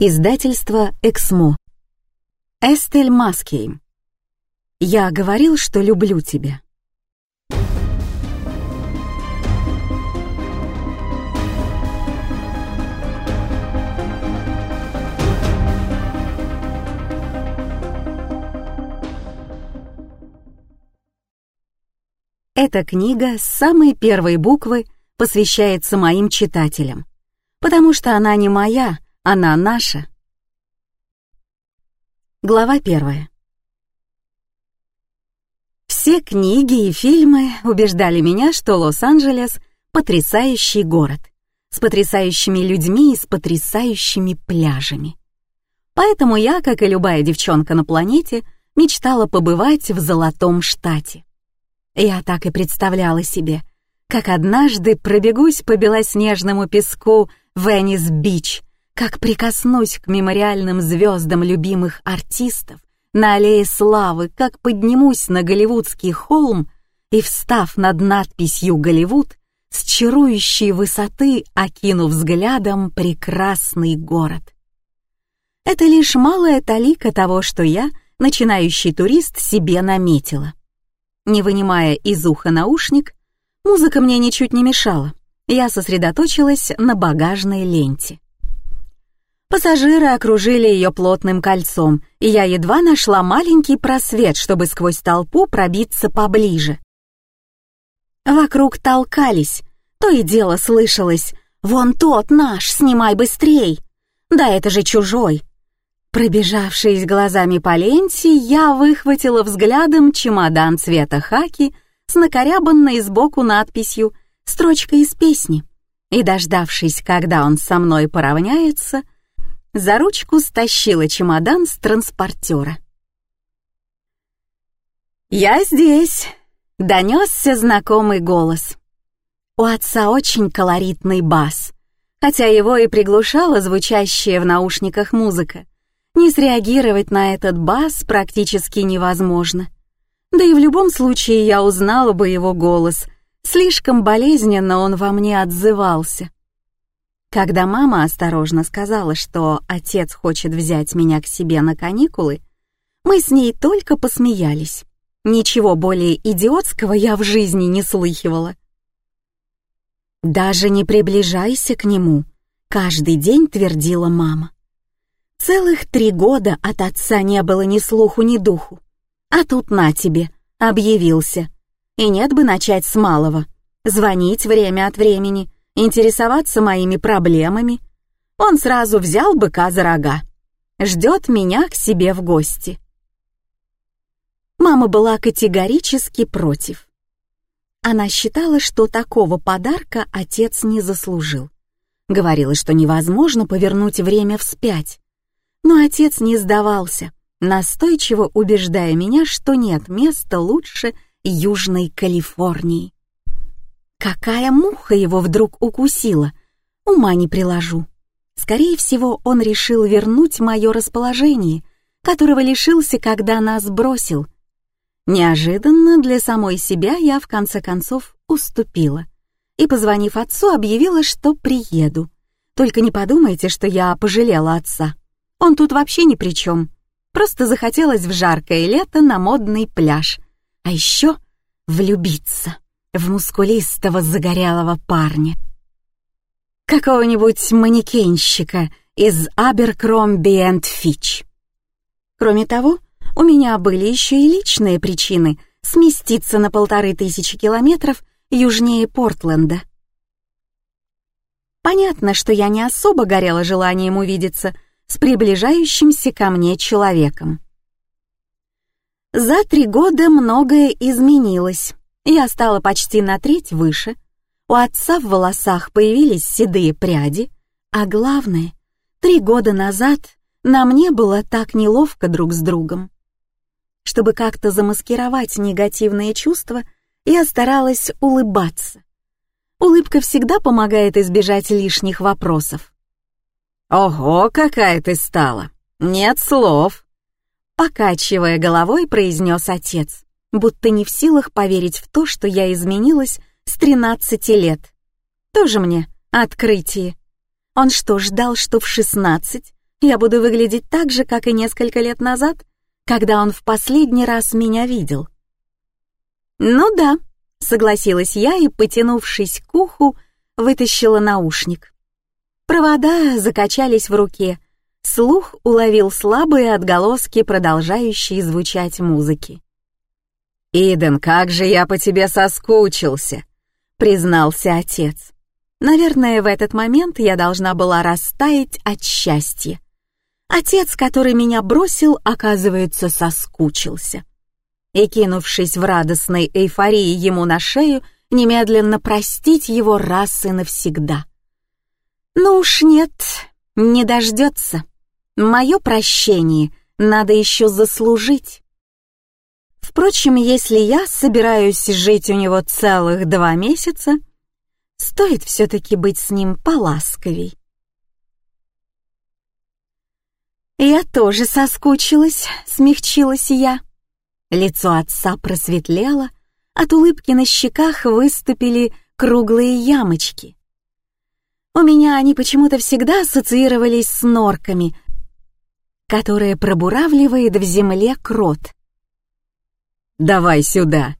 Издательство «Эксмо». Эстель Маскейм. Я говорил, что люблю тебя. Эта книга с самой первой буквы посвящается моим читателям, потому что она не моя, она наша. Глава первая. Все книги и фильмы убеждали меня, что Лос-Анджелес — потрясающий город, с потрясающими людьми и с потрясающими пляжами. Поэтому я, как и любая девчонка на планете, мечтала побывать в Золотом Штате. Я так и представляла себе, как однажды пробегусь по белоснежному песку Веннис-Бич — как прикоснусь к мемориальным звездам любимых артистов на аллее славы, как поднимусь на голливудский холм и, встав над надписью «Голливуд», с чарующей высоты окинув взглядом прекрасный город. Это лишь малая талика того, что я, начинающий турист, себе наметила. Не вынимая из уха наушник, музыка мне ничуть не мешала. Я сосредоточилась на багажной ленте. Пассажиры окружили ее плотным кольцом, и я едва нашла маленький просвет, чтобы сквозь толпу пробиться поближе. Вокруг толкались, то и дело слышалось «Вон тот наш, снимай быстрей!» «Да это же чужой!» Пробежавшись глазами по ленте, я выхватила взглядом чемодан цвета хаки с накорябанной сбоку надписью «Строчка из песни» и, дождавшись, когда он со мной поравняется, — за ручку стащила чемодан с транспортера. «Я здесь!» — донесся знакомый голос. У отца очень колоритный бас, хотя его и приглушала звучащая в наушниках музыка. Не среагировать на этот бас практически невозможно. Да и в любом случае я узнала бы его голос. Слишком болезненно он во мне отзывался. Когда мама осторожно сказала, что отец хочет взять меня к себе на каникулы, мы с ней только посмеялись. Ничего более идиотского я в жизни не слыхивала. «Даже не приближайся к нему», — каждый день твердила мама. Целых три года от отца не было ни слуху, ни духу. А тут на тебе, объявился. И нет бы начать с малого. Звонить время от времени, интересоваться моими проблемами, он сразу взял быка за рога. Ждет меня к себе в гости. Мама была категорически против. Она считала, что такого подарка отец не заслужил. Говорила, что невозможно повернуть время вспять. Но отец не сдавался, настойчиво убеждая меня, что нет места лучше Южной Калифорнии. Какая муха его вдруг укусила? Ума не приложу. Скорее всего, он решил вернуть мое расположение, которого лишился, когда нас бросил. Неожиданно для самой себя я в конце концов уступила и, позвонив отцу, объявила, что приеду. Только не подумайте, что я пожалела отца. Он тут вообще ни при чем. Просто захотелось в жаркое лето на модный пляж. А еще влюбиться в мускулистого загорелого парня. Какого-нибудь манекенщика из Аберкромби энд Фич. Кроме того, у меня были еще и личные причины сместиться на полторы тысячи километров южнее Портленда. Понятно, что я не особо горела желанием увидеться с приближающимся ко мне человеком. За три года многое изменилось. Я стала почти на треть выше, у отца в волосах появились седые пряди, а главное, три года назад на мне было так неловко друг с другом. Чтобы как-то замаскировать негативные чувства, я старалась улыбаться. Улыбка всегда помогает избежать лишних вопросов. «Ого, какая ты стала! Нет слов!» Покачивая головой, произнес отец будто не в силах поверить в то, что я изменилась с 13 лет. Тоже мне открытие. Он что, ждал, что в 16 Я буду выглядеть так же, как и несколько лет назад, когда он в последний раз меня видел. Ну да, согласилась я и, потянувшись к уху, вытащила наушник. Провода закачались в руке, слух уловил слабые отголоски продолжающей звучать музыки. «Иден, как же я по тебе соскучился!» — признался отец. Наверное, в этот момент я должна была растаять от счастья. Отец, который меня бросил, оказывается, соскучился. И, кинувшись в радостной эйфории ему на шею, немедленно простить его раз и навсегда. Ну уж нет, не дождется. Мое прощение надо еще заслужить. Впрочем, если я собираюсь жить у него целых два месяца, стоит все-таки быть с ним поласковей. «Я тоже соскучилась», — смягчилась я. Лицо отца просветлело, от улыбки на щеках выступили круглые ямочки. У меня они почему-то всегда ассоциировались с норками, которые пробуравливает в земле крот. «Давай сюда!»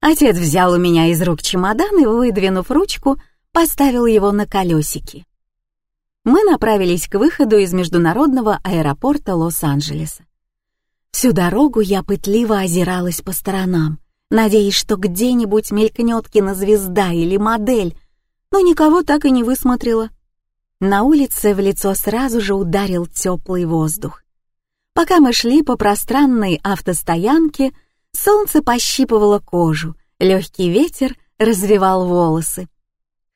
Отец взял у меня из рук чемодан и, выдвинув ручку, поставил его на колесики. Мы направились к выходу из международного аэропорта Лос-Анджелеса. Всю дорогу я пытливо озиралась по сторонам, надеясь, что где-нибудь мелькнет кинозвезда или модель, но никого так и не высмотрела. На улице в лицо сразу же ударил теплый воздух. Пока мы шли по пространной автостоянке, солнце пощипывало кожу, легкий ветер развивал волосы.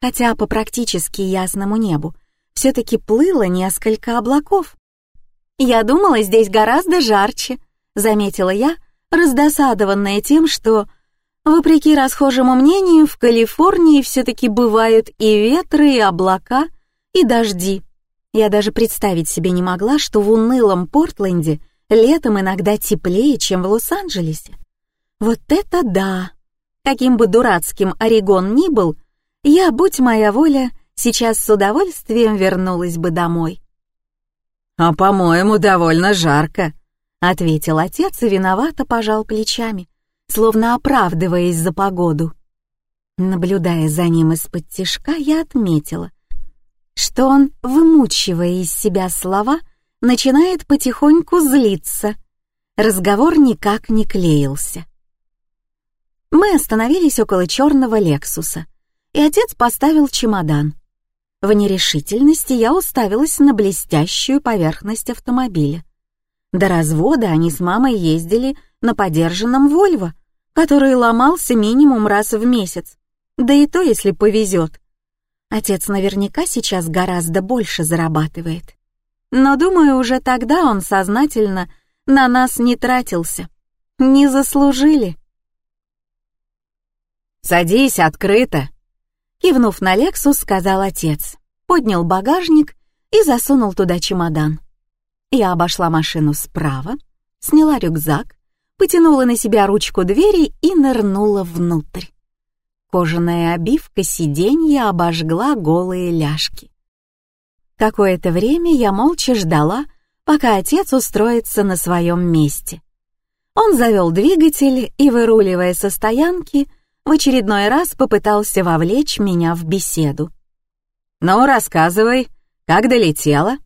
Хотя по практически ясному небу все-таки плыло несколько облаков. «Я думала, здесь гораздо жарче», — заметила я, раздосадованная тем, что, вопреки расхожему мнению, в Калифорнии все-таки бывают и ветры, и облака, и дожди. Я даже представить себе не могла, что в унылом Портленде летом иногда теплее, чем в Лос-Анджелесе. Вот это да! Каким бы дурацким Орегон ни был, я, будь моя воля, сейчас с удовольствием вернулась бы домой. «А, по-моему, довольно жарко», — ответил отец и виновато пожал плечами, словно оправдываясь за погоду. Наблюдая за ним из-под тишка, я отметила, что он, вымучивая из себя слова, начинает потихоньку злиться. Разговор никак не клеился. Мы остановились около черного «Лексуса», и отец поставил чемодан. В нерешительности я уставилась на блестящую поверхность автомобиля. До развода они с мамой ездили на подержанном «Вольво», который ломался минимум раз в месяц, да и то, если повезет. Отец наверняка сейчас гораздо больше зарабатывает. Но, думаю, уже тогда он сознательно на нас не тратился. Не заслужили. «Садись открыто!» Кивнув на Лексус, сказал отец. Поднял багажник и засунул туда чемодан. Я обошла машину справа, сняла рюкзак, потянула на себя ручку двери и нырнула внутрь. Кожаная обивка сиденья обожгла голые ляжки. Какое-то время я молча ждала, пока отец устроится на своем месте. Он завел двигатель и, выруливая со стоянки, в очередной раз попытался вовлечь меня в беседу. «Ну, рассказывай, как долетела?»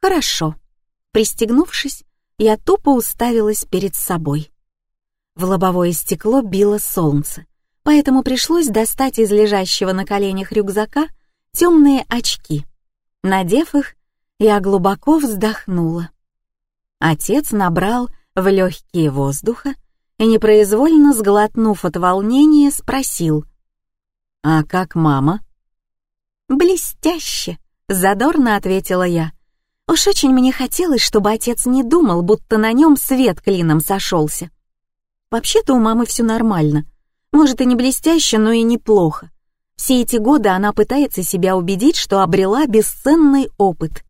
«Хорошо». Пристегнувшись, я тупо уставилась перед собой. В лобовое стекло било солнце, поэтому пришлось достать из лежащего на коленях рюкзака темные очки. Надев их, я глубоко вздохнула. Отец набрал в легкие воздуха и, непроизвольно сглотнув от волнения, спросил. «А как мама?» «Блестяще!» — задорно ответила я. Уж очень мне хотелось, чтобы отец не думал, будто на нем свет клином сошелся. Вообще-то у мамы все нормально. Может, и не блестяще, но и неплохо. Все эти годы она пытается себя убедить, что обрела бесценный опыт.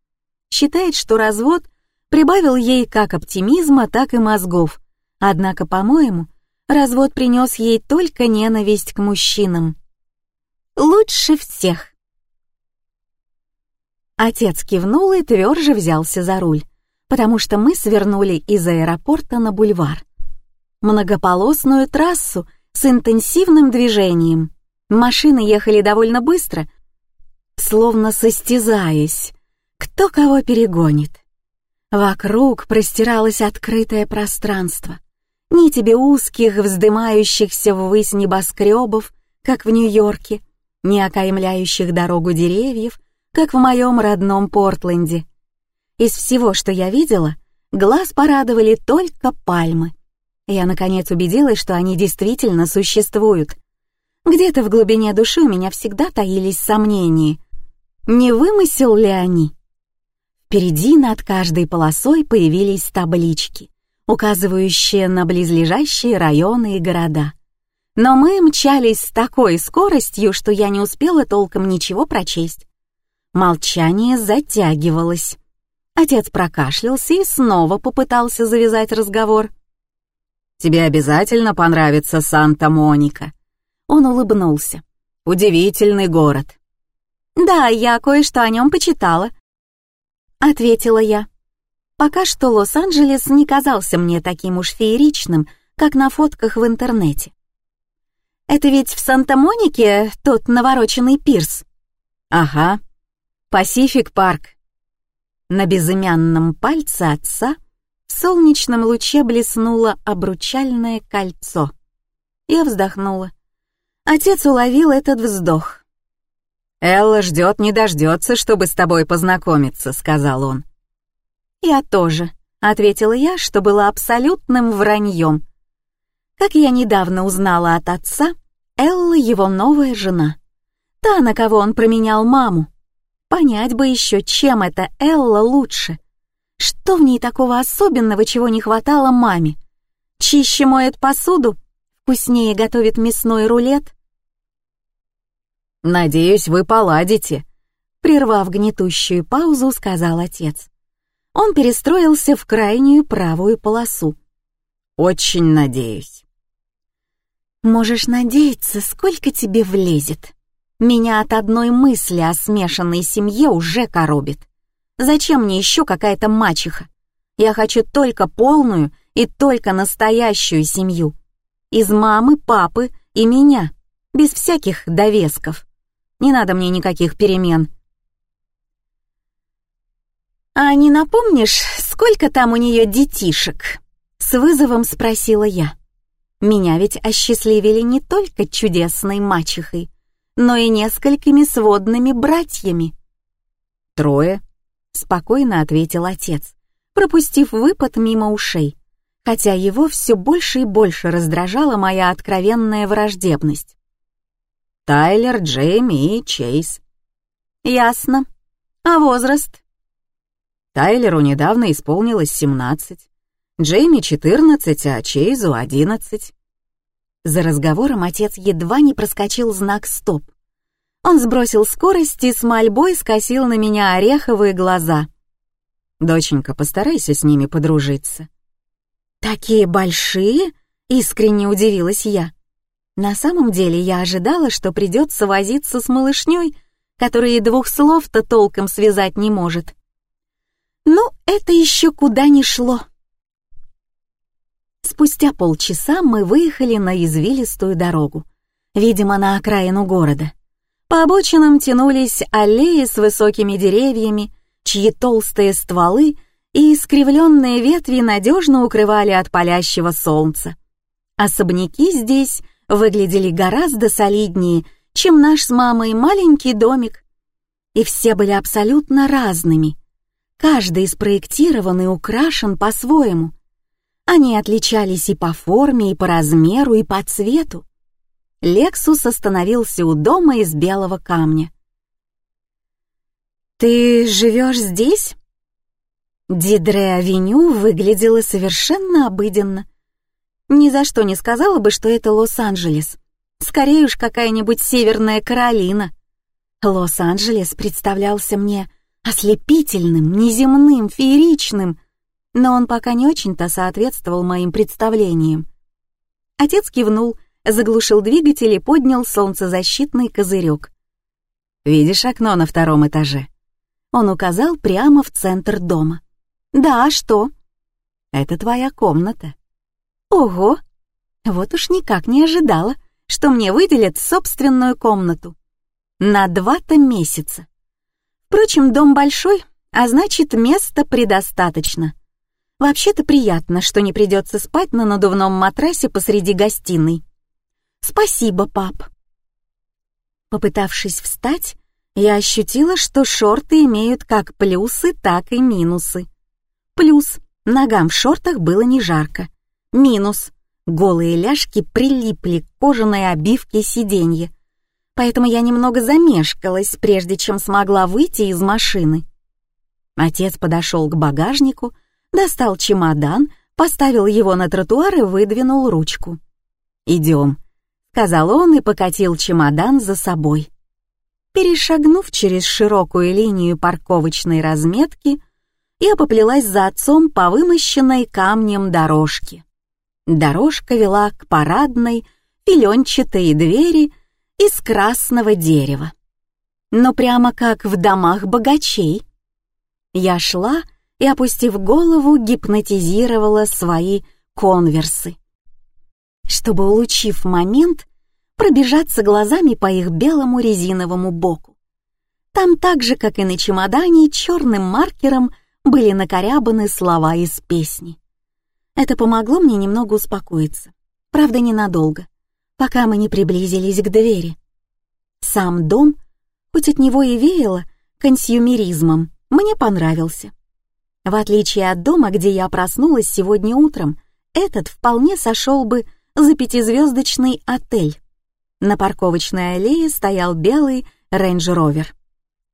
Считает, что развод прибавил ей как оптимизма, так и мозгов, Однако, по-моему, развод принес ей только ненависть к мужчинам. Лучше всех. Отец кивнул и тверже взялся за руль, потому что мы свернули из аэропорта на бульвар. Многополосную трассу с интенсивным движением. Машины ехали довольно быстро, словно состязаясь, кто кого перегонит. Вокруг простиралось открытое пространство. Ни тебе узких, вздымающихся ввысь небоскребов, как в Нью-Йорке, ни окаймляющих дорогу деревьев, как в моем родном Портленде. Из всего, что я видела, глаз порадовали только пальмы. Я, наконец, убедилась, что они действительно существуют. Где-то в глубине души у меня всегда таились сомнения. Не вымысел ли они? Впереди над каждой полосой появились таблички, указывающие на близлежащие районы и города. Но мы мчались с такой скоростью, что я не успела толком ничего прочесть. Молчание затягивалось. Отец прокашлялся и снова попытался завязать разговор. «Тебе обязательно понравится Санта-Моника». Он улыбнулся. «Удивительный город». «Да, я кое-что о нем почитала», — ответила я. Пока что Лос-Анджелес не казался мне таким уж фееричным, как на фотках в интернете. «Это ведь в Санта-Монике тот навороченный пирс?» «Ага», Пасифик Парк. На безымянном пальце отца в солнечном луче блеснуло обручальное кольцо. Я вздохнула. Отец уловил этот вздох. «Элла ждет не дождется, чтобы с тобой познакомиться», — сказал он. «Я тоже», — ответила я, что было абсолютным враньем. Как я недавно узнала от отца, Элла — его новая жена. Та, на кого он променял маму. Понять бы еще, чем это Элла лучше. Что в ней такого особенного, чего не хватало маме? Чище моет посуду? Вкуснее готовит мясной рулет? «Надеюсь, вы поладите», — прервав гнетущую паузу, сказал отец. Он перестроился в крайнюю правую полосу. «Очень надеюсь». «Можешь надеяться, сколько тебе влезет», меня от одной мысли о смешанной семье уже коробит. Зачем мне еще какая-то мачеха? Я хочу только полную и только настоящую семью. Из мамы, папы и меня, без всяких довесков. Не надо мне никаких перемен. «А не напомнишь, сколько там у нее детишек?» С вызовом спросила я. Меня ведь осчастливили не только чудесной мачехой, но и несколькими сводными братьями. «Трое», — спокойно ответил отец, пропустив выпад мимо ушей, хотя его все больше и больше раздражала моя откровенная враждебность. «Тайлер, Джейми и Чейз». «Ясно. А возраст?» Тайлеру недавно исполнилось 17, Джейми 14, а Чейзу 11. За разговором отец едва не проскочил знак «Стоп». Он сбросил скорость и с мольбой скосил на меня ореховые глаза. «Доченька, постарайся с ними подружиться». «Такие большие?» — искренне удивилась я. На самом деле я ожидала, что придется возиться с малышней, которая двух слов-то толком связать не может. Ну, это еще куда ни шло. Спустя полчаса мы выехали на извилистую дорогу, видимо, на окраину города. По обочинам тянулись аллеи с высокими деревьями, чьи толстые стволы и искривленные ветви надежно укрывали от палящего солнца. Особняки здесь выглядели гораздо солиднее, чем наш с мамой маленький домик. И все были абсолютно разными. Каждый спроектирован и украшен по-своему — они отличались и по форме, и по размеру, и по цвету. Лексус остановился у дома из белого камня. «Ты живешь здесь?» Дидре-авеню выглядела совершенно обыденно. Ни за что не сказала бы, что это Лос-Анджелес. Скорее уж какая-нибудь Северная Каролина. Лос-Анджелес представлялся мне ослепительным, неземным, фееричным, но он пока не очень-то соответствовал моим представлениям. Отец кивнул, заглушил двигатель и поднял солнцезащитный козырек. «Видишь окно на втором этаже? Он указал прямо в центр дома. «Да, а что?» «Это твоя комната». «Ого! Вот уж никак не ожидала, что мне выделят собственную комнату. На два-то месяца. Впрочем, дом большой, а значит, места предостаточно. Вообще-то приятно, что не придется спать на надувном матрасе посреди гостиной. Спасибо, пап. Попытавшись встать, я ощутила, что шорты имеют как плюсы, так и минусы. Плюс — ногам в шортах было не жарко. Минус — голые ляжки прилипли к кожаной обивке сиденья. Поэтому я немного замешкалась, прежде чем смогла выйти из машины. Отец подошел к багажнику, достал чемодан, поставил его на тротуар и выдвинул ручку. «Идем», — сказал он и покатил чемодан за собой. Перешагнув через широкую линию парковочной разметки, я поплелась за отцом по вымощенной камнем дорожке. Дорожка вела к парадной, филенчатой двери из красного дерева. Но прямо как в домах богачей. Я шла и, опустив голову, гипнотизировала свои конверсы. Чтобы, улучив момент, пробежаться глазами по их белому резиновому боку. Там так же, как и на чемодане, черным маркером были накорябаны слова из песни. Это помогло мне немного успокоиться. Правда, ненадолго, пока мы не приблизились к двери. Сам дом, хоть от него и веяло консюмеризмом, мне понравился. В отличие от дома, где я проснулась сегодня утром, этот вполне сошел бы за пятизвездочный отель. На парковочной аллее стоял белый Range Rover.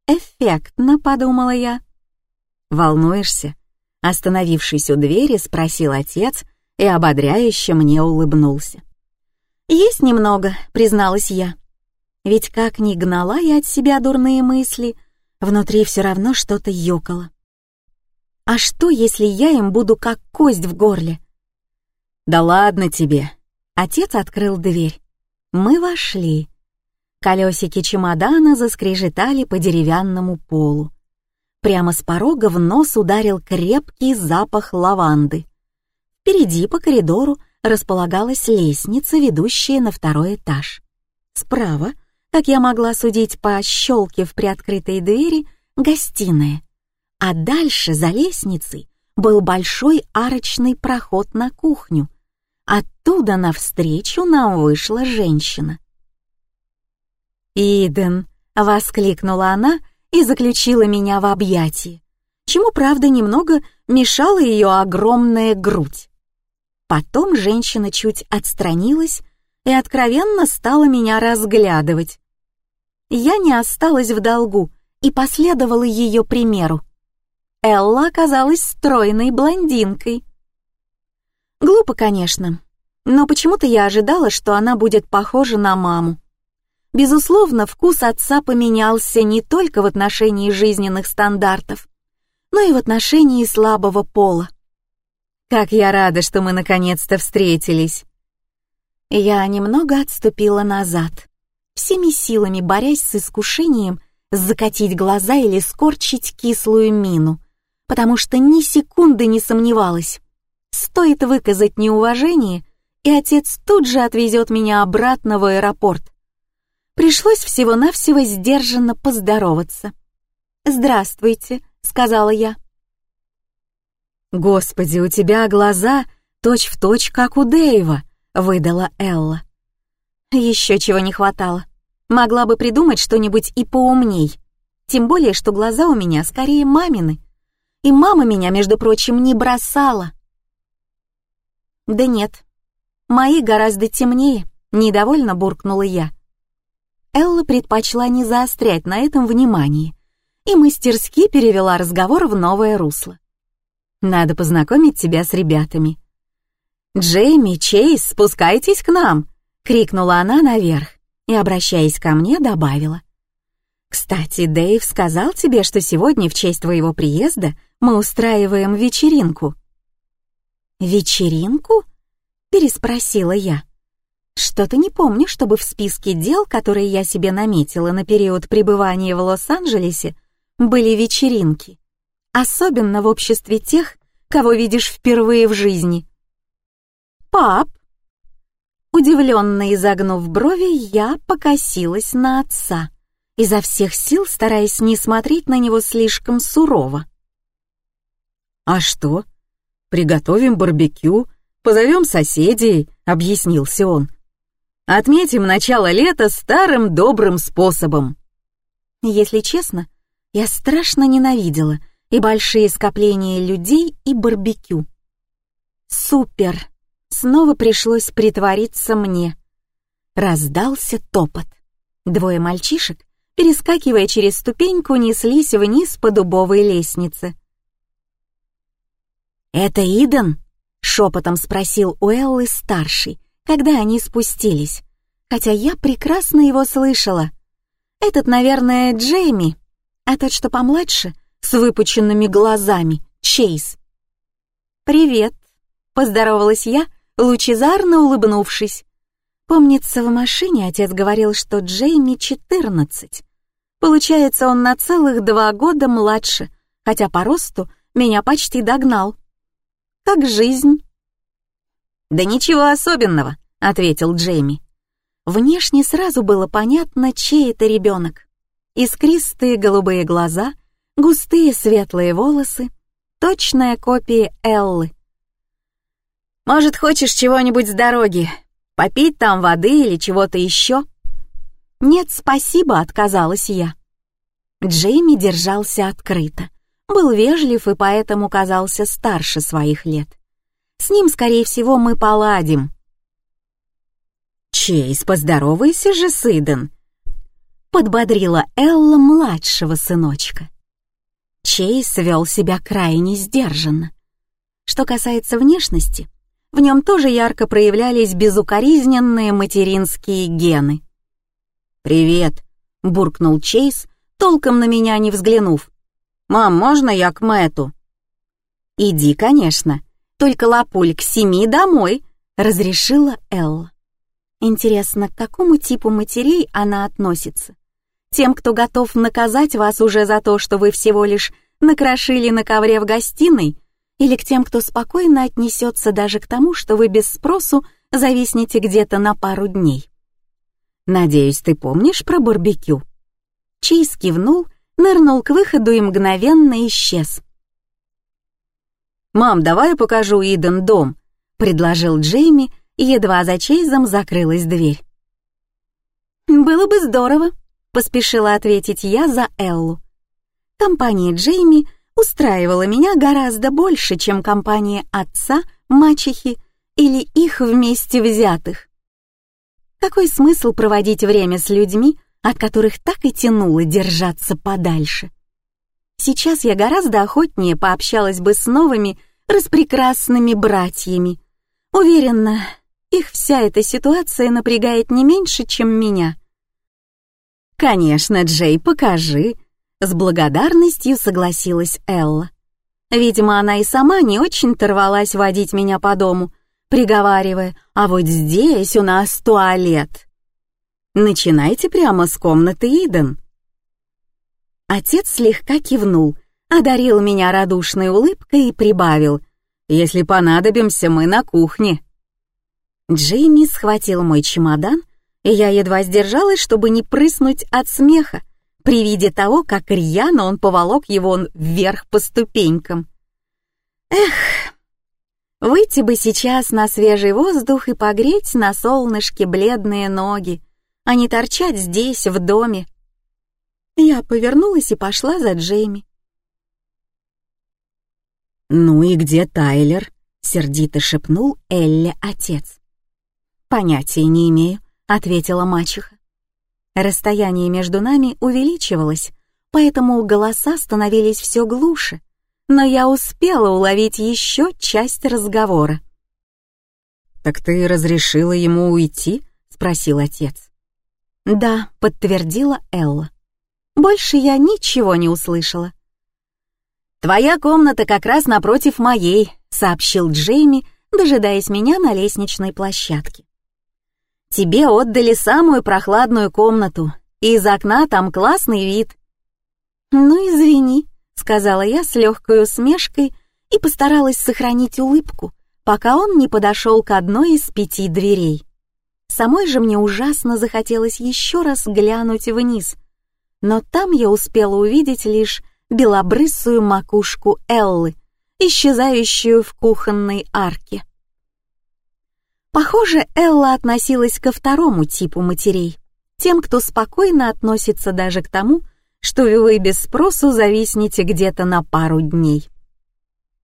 «Эффектно», — подумала я. «Волнуешься?» Остановившись у двери, спросил отец и ободряюще мне улыбнулся. «Есть немного», — призналась я. Ведь как ни гнала я от себя дурные мысли, внутри все равно что-то ёкало. А что, если я им буду как кость в горле? «Да ладно тебе!» Отец открыл дверь. Мы вошли. Колесики чемодана заскрежетали по деревянному полу. Прямо с порога в нос ударил крепкий запах лаванды. Впереди по коридору располагалась лестница, ведущая на второй этаж. Справа, как я могла судить по щелке в приоткрытой двери, гостиная. А дальше, за лестницей, был большой арочный проход на кухню — Оттуда навстречу нам вышла женщина. «Иден!» — воскликнула она и заключила меня в объятии, чему, правда, немного мешала ее огромная грудь. Потом женщина чуть отстранилась и откровенно стала меня разглядывать. Я не осталась в долгу и последовала ее примеру. Элла оказалась стройной блондинкой. Глупо, конечно, но почему-то я ожидала, что она будет похожа на маму. Безусловно, вкус отца поменялся не только в отношении жизненных стандартов, но и в отношении слабого пола. Как я рада, что мы наконец-то встретились. Я немного отступила назад, всеми силами борясь с искушением закатить глаза или скорчить кислую мину, потому что ни секунды не сомневалась. Стоит выказать неуважение, и отец тут же отвезет меня обратно в аэропорт. Пришлось всего-навсего сдержанно поздороваться. «Здравствуйте», — сказала я. «Господи, у тебя глаза точь-в-точь, точь, как у Дэйва», — выдала Элла. Еще чего не хватало. Могла бы придумать что-нибудь и поумней. Тем более, что глаза у меня скорее мамины. И мама меня, между прочим, не бросала. «Да нет, мои гораздо темнее», — недовольно буркнула я. Элла предпочла не заострять на этом внимание и мастерски перевела разговор в новое русло. «Надо познакомить тебя с ребятами». «Джейми, Чейз, спускайтесь к нам!» — крикнула она наверх и, обращаясь ко мне, добавила. «Кстати, Дэйв сказал тебе, что сегодня в честь твоего приезда мы устраиваем вечеринку». «Вечеринку?» — переспросила я. «Что-то не помню, чтобы в списке дел, которые я себе наметила на период пребывания в Лос-Анджелесе, были вечеринки, особенно в обществе тех, кого видишь впервые в жизни. «Пап!» Удивленно изогнув брови, я покосилась на отца, изо всех сил стараясь не смотреть на него слишком сурово. «А что? Приготовим барбекю, позовем соседей», — объяснился он. «Отметим начало лета старым добрым способом». Если честно, я страшно ненавидела и большие скопления людей, и барбекю. Супер! Снова пришлось притвориться мне. Раздался топот. Двое мальчишек, перескакивая через ступеньку, неслись вниз по дубовой лестнице. «Это Иден?» — шепотом спросил Уэллы старший, когда они спустились, хотя я прекрасно его слышала. «Этот, наверное, Джейми, а тот, что помладше, с выпученными глазами, Чейз». «Привет», — поздоровалась я, лучезарно улыбнувшись. Помнится, в машине отец говорил, что Джейми 14. Получается, он на целых два года младше, хотя по росту меня почти догнал. Как жизнь?» «Да ничего особенного», — ответил Джейми. Внешне сразу было понятно, чей это ребенок. Искристые голубые глаза, густые светлые волосы, точная копия Эллы. «Может, хочешь чего-нибудь с дороги? Попить там воды или чего-то еще?» «Нет, спасибо», — отказалась я. Джейми держался открыто был вежлив и поэтому казался старше своих лет. С ним, скорее всего, мы поладим. «Чейз, поздоровайся же с Иден», — подбодрила Элла младшего сыночка. Чейз вел себя крайне сдержанно. Что касается внешности, в нем тоже ярко проявлялись безукоризненные материнские гены. «Привет», — буркнул Чейз, толком на меня не взглянув. «Мам, можно я к Мэту?» «Иди, конечно. Только лапуль к семи домой», — разрешила Элла. Интересно, к какому типу матерей она относится? Тем, кто готов наказать вас уже за то, что вы всего лишь накрошили на ковре в гостиной, или к тем, кто спокойно отнесется даже к тому, что вы без спросу зависнете где-то на пару дней? Надеюсь, ты помнишь про барбекю? Чейз кивнул нырнул к выходу и мгновенно исчез. «Мам, давай я покажу Иден дом», — предложил Джейми, едва за Чейзом закрылась дверь. «Было бы здорово», — поспешила ответить я за Эллу. Компания Джейми устраивала меня гораздо больше, чем компания отца, мачехи или их вместе взятых. Какой смысл проводить время с людьми, от которых так и тянуло держаться подальше. Сейчас я гораздо охотнее пообщалась бы с новыми, распрекрасными братьями. Уверена, их вся эта ситуация напрягает не меньше, чем меня. «Конечно, Джей, покажи», — с благодарностью согласилась Элла. Видимо, она и сама не очень торвалась водить меня по дому, приговаривая, «А вот здесь у нас туалет». Начинайте прямо с комнаты Иден». Отец слегка кивнул, одарил меня радушной улыбкой и прибавил. «Если понадобимся, мы на кухне». Джейми схватил мой чемодан, и я едва сдержалась, чтобы не прыснуть от смеха при виде того, как рьяно он поволок его вверх по ступенькам. Эх, выйти бы сейчас на свежий воздух и погреть на солнышке бледные ноги, а не торчать здесь, в доме. Я повернулась и пошла за Джейми. «Ну и где Тайлер?» — сердито шепнул Элли отец. «Понятия не имею», — ответила мачеха. Расстояние между нами увеличивалось, поэтому голоса становились все глуше, но я успела уловить еще часть разговора. «Так ты разрешила ему уйти?» — спросил отец. «Да», — подтвердила Элла. Больше я ничего не услышала. «Твоя комната как раз напротив моей», — сообщил Джейми, дожидаясь меня на лестничной площадке. «Тебе отдали самую прохладную комнату, и из окна там классный вид». «Ну, извини», — сказала я с легкой усмешкой и постаралась сохранить улыбку, пока он не подошел к одной из пяти дверей. Самой же мне ужасно захотелось еще раз глянуть вниз, но там я успела увидеть лишь белобрысую макушку Эллы, исчезающую в кухонной арке. Похоже, Элла относилась ко второму типу матерей, тем, кто спокойно относится даже к тому, что вы без спросу зависнете где-то на пару дней.